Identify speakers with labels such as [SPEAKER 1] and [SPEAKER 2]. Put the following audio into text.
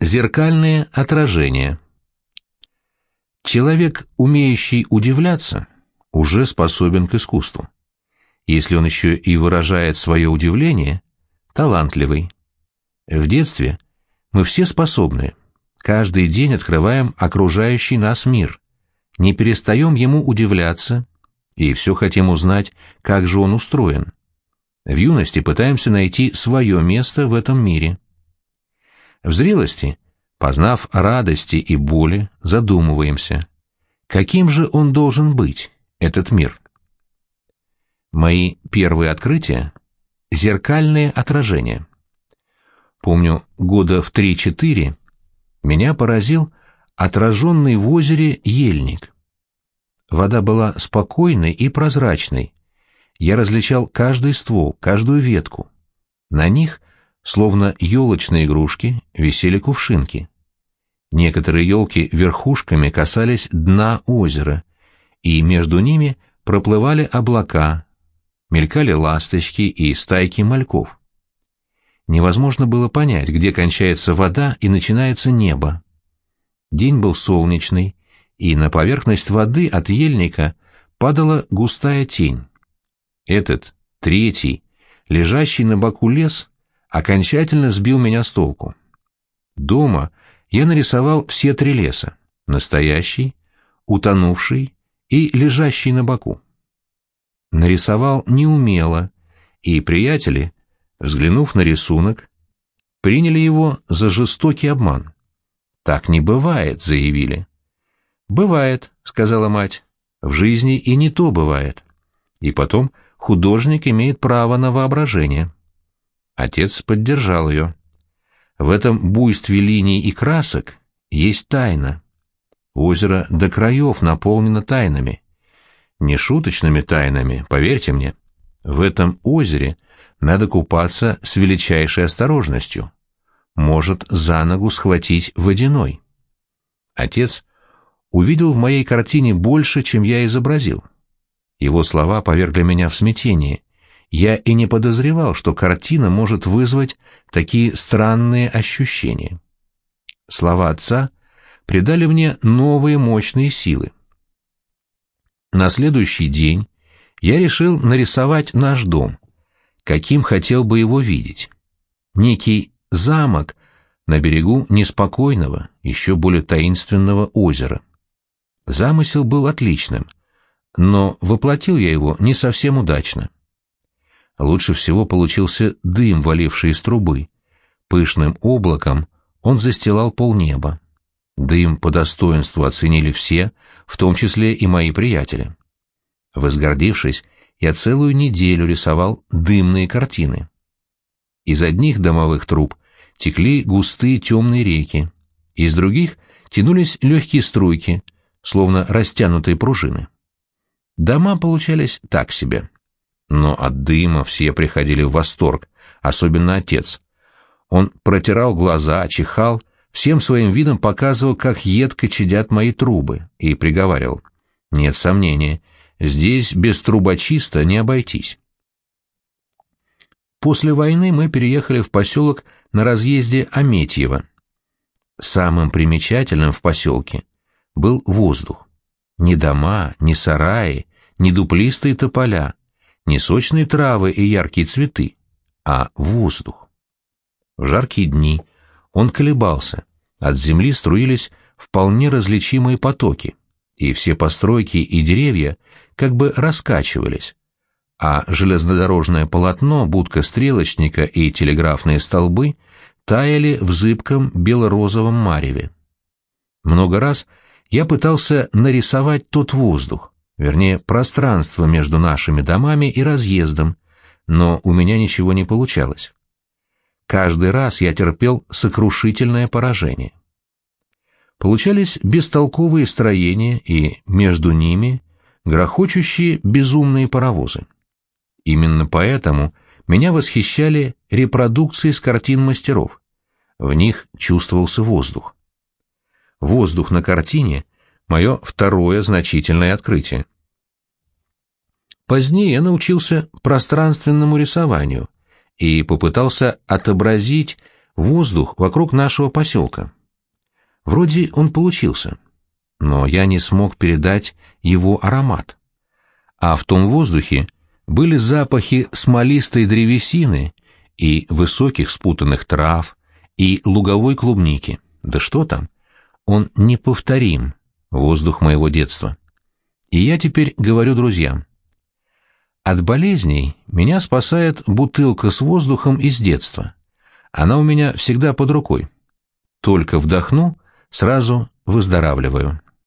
[SPEAKER 1] Зеркальные отражения. Человек, умеющий удивляться, уже способен к искусству. Если он еще и выражает свое удивление, талантливый. В детстве мы все способны. Каждый день открываем окружающий нас мир. Не перестаем ему удивляться и все хотим узнать, как же он устроен. В юности пытаемся найти свое место в этом мире. В зрелости, познав радости и боли, задумываемся, каким же он должен быть, этот мир. Мои первые открытия — зеркальные отражения. Помню, года в три-четыре меня поразил отраженный в озере ельник. Вода была спокойной и прозрачной. Я различал каждый ствол, каждую ветку. На них Словно елочные игрушки висели кувшинки. Некоторые елки верхушками касались дна озера, и между ними проплывали облака, мелькали ласточки и стайки мальков. Невозможно было понять, где кончается вода и начинается небо. День был солнечный, и на поверхность воды от ельника падала густая тень. Этот, третий, лежащий на боку лес, окончательно сбил меня с толку. Дома я нарисовал все три леса — настоящий, утонувший и лежащий на боку. Нарисовал неумело, и приятели, взглянув на рисунок, приняли его за жестокий обман. «Так не бывает», — заявили. «Бывает», — сказала мать, — «в жизни и не то бывает». И потом художник имеет право на воображение. Отец поддержал ее. В этом буйстве линий и красок есть тайна. Озеро до краев наполнено тайнами. Не шуточными тайнами, поверьте мне. В этом озере надо купаться с величайшей осторожностью. Может за ногу схватить водяной. Отец увидел в моей картине больше, чем я изобразил. Его слова повергли меня в смятение я и не подозревал, что картина может вызвать такие странные ощущения. Слова отца придали мне новые мощные силы. На следующий день я решил нарисовать наш дом, каким хотел бы его видеть. Некий замок на берегу неспокойного, еще более таинственного озера. Замысел был отличным, но воплотил я его не совсем удачно. Лучше всего получился дым, валивший из трубы. Пышным облаком он застилал полнеба. Дым по достоинству оценили все, в том числе и мои приятели. Возгордившись, я целую неделю рисовал дымные картины. Из одних домовых труб текли густые темные реки, из других тянулись легкие струйки, словно растянутые пружины. Дома получались так себе. Но от дыма все приходили в восторг, особенно отец. Он протирал глаза, чихал, всем своим видом показывал, как едко чадят мои трубы, и приговаривал. Нет сомнения, здесь без трубочиста не обойтись. После войны мы переехали в поселок на разъезде Аметьево. Самым примечательным в поселке был воздух. Ни дома, ни сараи, ни дуплистые тополя, не сочные травы и яркие цветы, а воздух. В жаркие дни он колебался, от земли струились вполне различимые потоки, и все постройки и деревья как бы раскачивались, а железнодорожное полотно, будка стрелочника и телеграфные столбы таяли в зыбком бело-розовом мареве. Много раз я пытался нарисовать тот воздух, вернее, пространство между нашими домами и разъездом, но у меня ничего не получалось. Каждый раз я терпел сокрушительное поражение. Получались бестолковые строения и между ними грохочущие безумные паровозы. Именно поэтому меня восхищали репродукции с картин мастеров. В них чувствовался воздух. Воздух на картине мое второе значительное открытие. Позднее я научился пространственному рисованию и попытался отобразить воздух вокруг нашего поселка. Вроде он получился, но я не смог передать его аромат. А в том воздухе были запахи смолистой древесины и высоких спутанных трав, и луговой клубники. Да что там? Он неповторим, воздух моего детства. И я теперь говорю друзьям. От болезней меня спасает бутылка с воздухом из детства. Она у меня всегда под рукой. Только вдохну, сразу выздоравливаю.